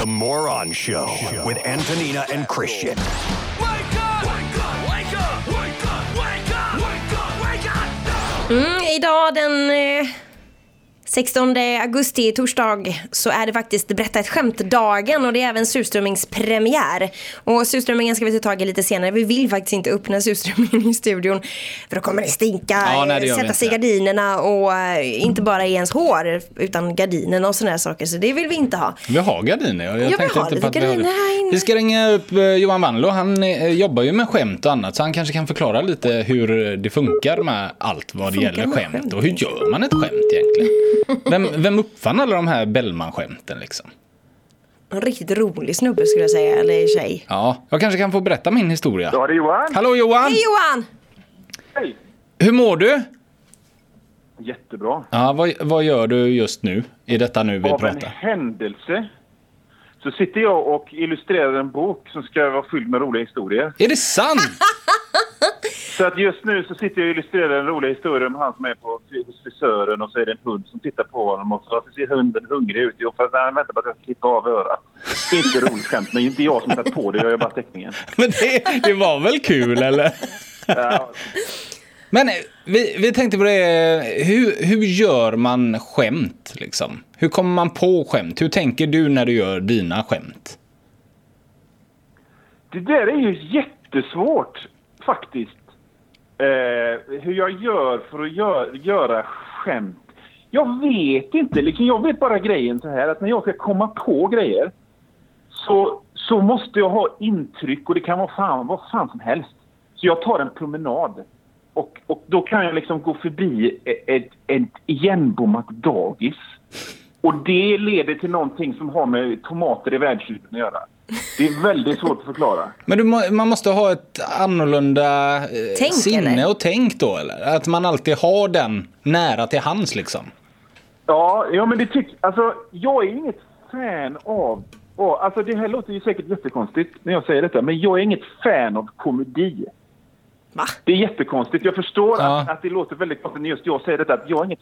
The Moron Show with Antonina and Christian. Mm, idag den eh, 16 augusti, torsdag, så är det faktiskt Berätta ett skämt-dagen och det är även surströmmingspremiär. Och surströmmingen ska vi ta tag i lite senare. Vi vill faktiskt inte öppna surströmmingen i studion för då kommer det stinka, Ja, nej, det sätta sig i gardinerna och eh, inte bara i ens hår utan gardinerna och sådana här saker. Så det vill vi inte ha. Vi har gardiner. Jag, jag tänkte inte på att vi har det. Vi ska ringa upp eh, Johan Wanlo. Han eh, jobbar ju med skämt och annat så han kanske kan förklara lite hur det funkar med allt vad det Funkar gäller skämt. skämt? Och hur gör man ett skämt egentligen? Vem, vem uppfann alla de här Bellman-skämten liksom? En riktigt rolig snubbe skulle jag säga, eller tjej. Ja, jag kanske kan få berätta min historia. Ja, det är Johan. Hallå Johan! Hej Johan! Hej. Hur mår du? Jättebra. Ja, vad, vad gör du just nu? I detta nu vi Av en pratar. händelse så sitter jag och illustrerar en bok som ska vara fylld med roliga historier. Är det sant? Så att just nu så sitter jag och illustrerar en rolig historia om han som är på hos frisören och så är det en hund som tittar på honom och så ser hunden hungrig ut. Jo, för att han väntar på att jag ska klippa av örat. Det är inte roligt skämt, men det är inte jag som har på det, jag gör bara teckningen. Men det, det var väl kul eller? Ja, Men eh, vi, vi tänkte på det, hur, hur gör man skämt liksom? Hur kommer man på skämt? Hur tänker du när du gör dina skämt? Det där är ju jättesvårt faktiskt. Eh, hur jag gör för att gör, göra skämt. Jag vet inte. Liksom, jag vet bara grejen så här att när jag ska komma på grejer så, så måste jag ha intryck och det kan vara fan, vad fan som helst. Så jag tar en promenad och, och då kan jag liksom gå förbi ett, ett, ett igenbommat dagis. Och det leder till någonting som har med tomater i världsrymden att göra. Det är väldigt svårt att förklara. Men du, man måste ha ett annorlunda eh, Tänk, sinne eller? och tänk då eller? Att man alltid har den nära till hands liksom. Ja, ja men det tycker... Alltså, jag är inget fan av... av- alltså det här låter ju säkert jättekonstigt när jag säger detta, men jag är inget fan av komedi. Va? Det är jättekonstigt. Jag förstår Ja. att, att det låter väldigt konstigt när just jag säger detta. Att jag är inget...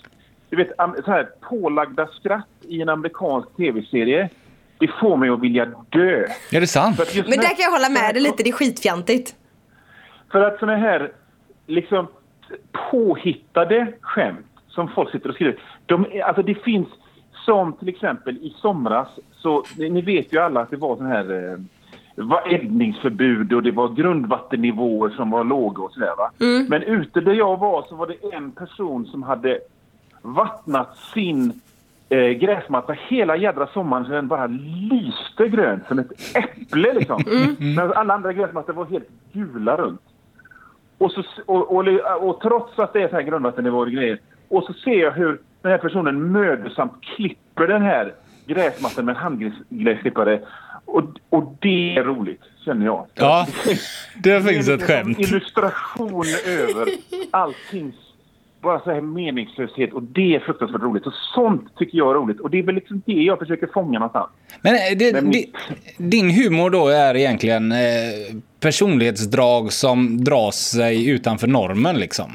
Du vet, så här, pålagda skratt i en amerikansk tv-serie, det får mig att vilja dö. Är det sant? Men där kan jag hålla med dig lite, det är skitfjantigt. För att såna här liksom påhittade skämt som folk sitter och skriver. De, alltså det finns som till exempel i somras så ni, ni vet ju alla att det var sån här eh, var eldningsförbud och det var grundvattennivåer som var låga och sådär va. Men ute där jag var så var det en person som hade vattnat sin eh, gräsmatta hela jädra sommaren så den bara lyste grön som ett äpple liksom. Men alla andra gräsmattor var helt gula runt. Och, så, och, och, och trots att det är så här grundvattennivåer och grejer. Och så ser jag hur den här personen mödosamt klipper den här gräsmattan med en handgräsklippare. Och, och det är roligt, känner jag. Ja, det Det finns är ett liksom skämt. illustration över alltings bara så här meningslöshet och det är fruktansvärt roligt. Och sånt tycker jag är roligt. Och det är väl liksom det jag försöker fånga någonstans. Men eh, det, Men di- din humor då är egentligen eh, personlighetsdrag som dras sig utanför normen liksom.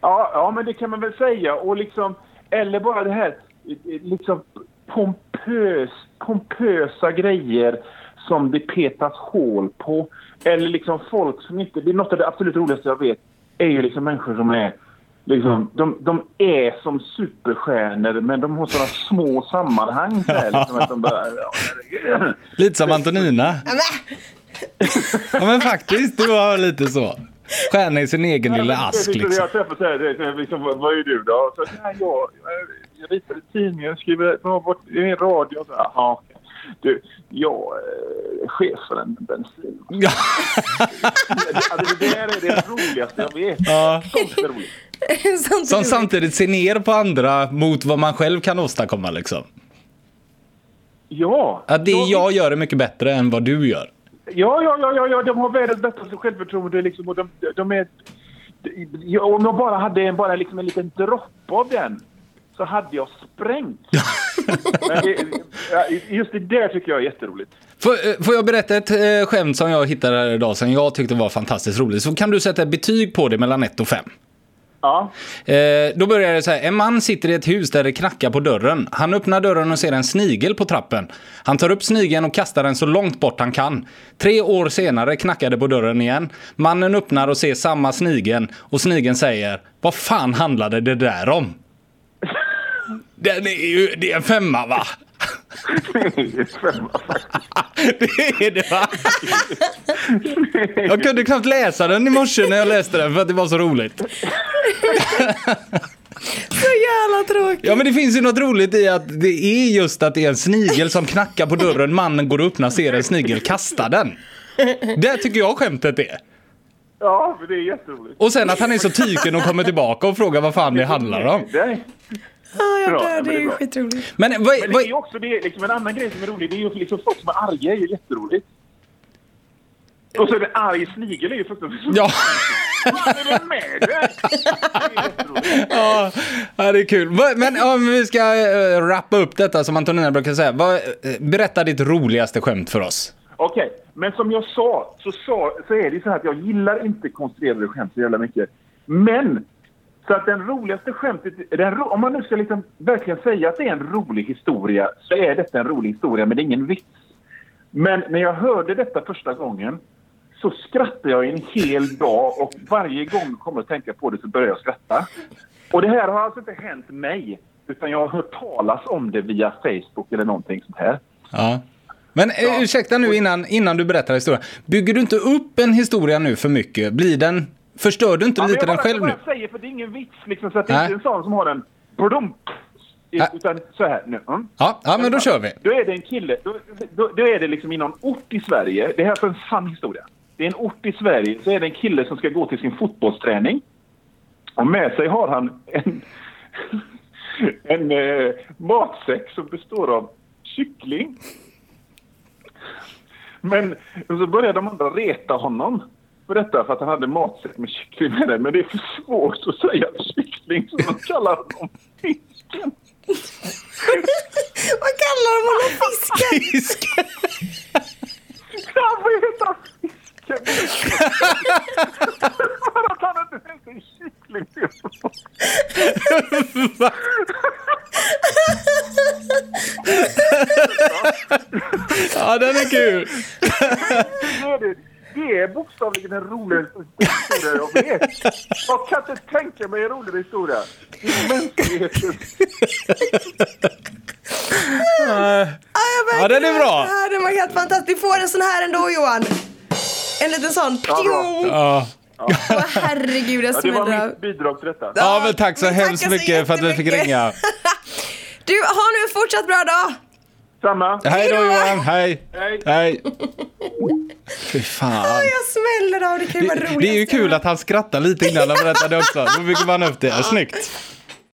Ja, ja, men det kan man väl säga. Och liksom, eller bara det här eh, liksom pompös, pompösa grejer som det petas hål på. Eller liksom folk som inte... Det är något av det absolut roligaste jag vet är ju liksom människor som är... Liksom, de, de är som superstjärnor men de har sådana små sammanhang. Så här, liksom, att de bara, ja. Lite som Antonina. Ja men faktiskt, det var lite så. Stjärna i sin egen lilla ask liksom. liksom. Jag träffar så här, det är liksom, vad är du då? Så, nej, jag, jag ritar i tidningen, skriver jag har varit i radio. Så, Jaha, du, jag är chef för en bensin. Ja. Alltså, det där är det roligaste jag vet. Ja. Sånt är roligt. Sånt Som samtidigt ser ner på andra mot vad man själv kan åstadkomma liksom. Ja. Att det Ja, jag gör är mycket bättre än vad du gör. Ja, ja, ja, ja, ja, de har världens bästa självförtroende liksom, och de, de är... Ja, om jag bara hade en, bara liksom en liten droppe av den så hade jag sprängt. Just det där tycker jag är jätteroligt. Får, eh, får jag berätta ett eh, skämt som jag hittade här idag som jag tyckte var fantastiskt roligt? Så kan du sätta ett betyg på det mellan 1 och 5. Ja. Eh, då börjar det så här. En man sitter i ett hus där det knackar på dörren. Han öppnar dörren och ser en snigel på trappen. Han tar upp snigeln och kastar den så långt bort han kan. Tre år senare knackar det på dörren igen. Mannen öppnar och ser samma snigeln och snigeln säger Vad fan handlade det där om? Den är ju, det är en femma va? det är det va? Jag kunde knappt läsa den i morse när jag läste den för att det var så roligt. Så jävla tråkigt. Ja men det finns ju något roligt i att det är just att det är en snigel som knackar på dörren, mannen går och öppnar, ser en snigel, kastar den. Det tycker jag skämtet är. ja, men det är jätteroligt. Och sen att han är så tyken och kommer tillbaka och frågar vad fan det handlar om. Ja, jag Bra, dör. Det det är är ju skitroligt. Men vad, Men det är också det, liksom en annan grej som är rolig. Det är ju liksom folk som är arga är ju jätteroligt. Och så är det arg snigel är ju fruktansvärt ja, Vad är det med jätteroligt. ja, det är kul. Men om vi ska uh, rappa upp detta som Antonina brukar säga. Eh, berätta ditt roligaste skämt för oss. Okej, men som jag sa så, sa så är det så här att jag gillar inte konstruerade skämt så jävla mycket. Men, så att den roligaste skämtet, den, om man nu ska liksom verkligen säga att det är en rolig historia så är detta en rolig historia men det är ingen vits. Men när jag hörde detta första gången så skrattade jag en hel dag och varje gång jag kommer att tänka på det så börjar jag skratta. Och det här har alltså inte hänt mig utan jag har hört talas om det via Facebook eller någonting sånt här. Ja. Men eh, ursäkta nu innan, innan du berättar historien. Bygger du inte upp en historia nu för mycket? Blir den... Förstör du inte Ja, lite den själv nu? Jag säger för det är ingen vits liksom, så att det är inte en sån som har en. Nej. Utan så här nu. Mm. Ja, ja, men då kör vi. Då är det en kille, då, då, då är det liksom i någon ort i Sverige. Det här är alltså en sann historia. Det är en ort i Sverige, så är det en kille som ska gå till sin fotbollsträning. Och med sig har han en, en eh, matsäck som består av kyckling. Men så började de andra reta honom för detta för att han hade matsäck med kyckling med det. Men det är för svårt att säga kyckling så de kallar honom fisken. Vad kallar de honom? Fisken? Fisk! Han får heta fisken! för att han inte ens är kyckling till honom. Ja, den är kul. Det är, det. det är bokstavligen den roligaste historia jag vet. Jag kan inte tänka mig en roligare historia i mänskligheten. Ja, jag Ja, den är bra. Den var helt fantastisk. Du får en sån här ändå Johan. En liten sån. Ja. Ja. Åh, herregud, jag Ja, det var mitt bidrag till detta. ja, men tack så vi tackar hemskt mycket för att vi fick ringa. Du, ha nu en fortsatt bra dag. Samma. Hej då Johan, hej. Hej. Hej. Fy fan. Jag smäller av. Det kan ju vara Det, roligt. det är ju kul att han skrattar lite innan han berättade också. Då bygger man upp det. Snyggt.